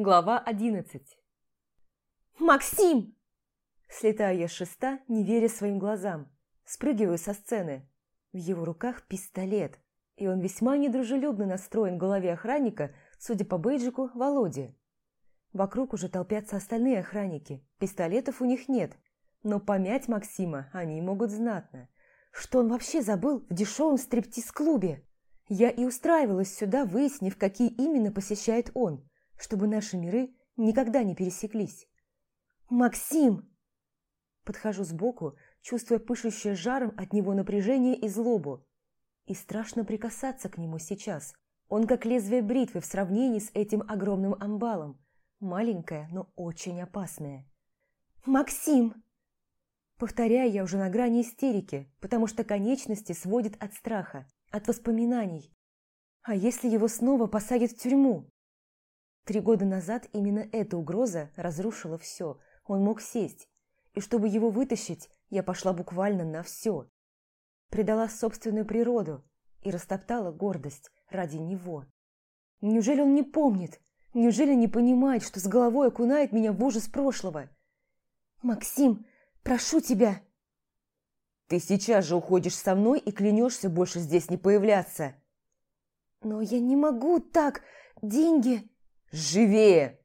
Глава одиннадцать. «Максим!» Слетаю я с шеста, не веря своим глазам. Спрыгиваю со сцены. В его руках пистолет, и он весьма недружелюбно настроен в голове охранника, судя по бейджику, Володи. Вокруг уже толпятся остальные охранники, пистолетов у них нет, но помять Максима они могут знатно. Что он вообще забыл в дешевом стриптиз-клубе? Я и устраивалась сюда, выяснив, какие именно посещает он, чтобы наши миры никогда не пересеклись. «Максим!» Подхожу сбоку, чувствуя пышущее жаром от него напряжение и злобу. И страшно прикасаться к нему сейчас. Он как лезвие бритвы в сравнении с этим огромным амбалом. Маленькое, но очень опасное. «Максим!» Повторяю я уже на грани истерики, потому что конечности сводят от страха, от воспоминаний. А если его снова посадят в тюрьму? Три года назад именно эта угроза разрушила все. Он мог сесть. И чтобы его вытащить, я пошла буквально на все. Предала собственную природу и растоптала гордость ради него. Неужели он не помнит? Неужели не понимает, что с головой окунает меня в ужас прошлого? «Максим, прошу тебя!» «Ты сейчас же уходишь со мной и клянешься больше здесь не появляться!» «Но я не могу так! Деньги...» «Живее!»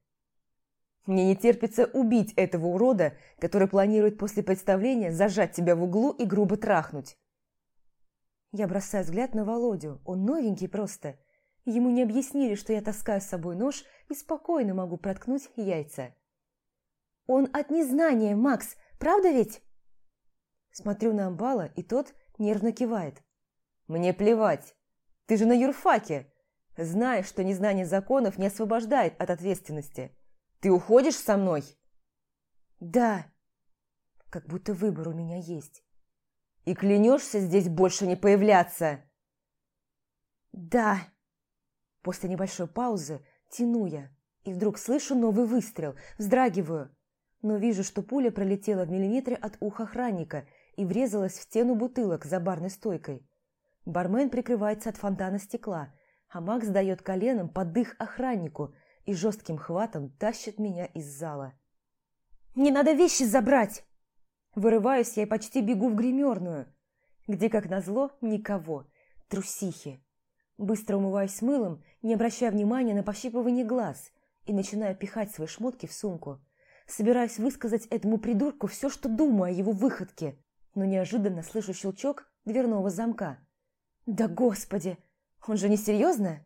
Мне не терпится убить этого урода, который планирует после представления зажать тебя в углу и грубо трахнуть. Я бросаю взгляд на Володю. Он новенький просто. Ему не объяснили, что я таскаю с собой нож и спокойно могу проткнуть яйца. «Он от незнания, Макс, правда ведь?» Смотрю на Амбала, и тот нервно кивает. «Мне плевать. Ты же на юрфаке. Знаешь, что незнание законов не освобождает от ответственности. Ты уходишь со мной?» «Да». Как будто выбор у меня есть. «И клянешься здесь больше не появляться?» «Да». После небольшой паузы тяну я, и вдруг слышу новый выстрел, вздрагиваю, но вижу, что пуля пролетела в миллиметре от уха охранника и врезалась в стену бутылок за барной стойкой. Бармен прикрывается от фонтана стекла, а Макс дает коленом под дых охраннику и жестким хватом тащит меня из зала. «Мне надо вещи забрать!» Вырываюсь я и почти бегу в гримерную, где, как назло, никого, трусихи. Быстро умываюсь мылом, не обращая внимания на пощипывание глаз, и начинаю пихать свои шмотки в сумку. Собираюсь высказать этому придурку все, что думаю о его выходке, но неожиданно слышу щелчок дверного замка. «Да господи! Он же не серьезно?»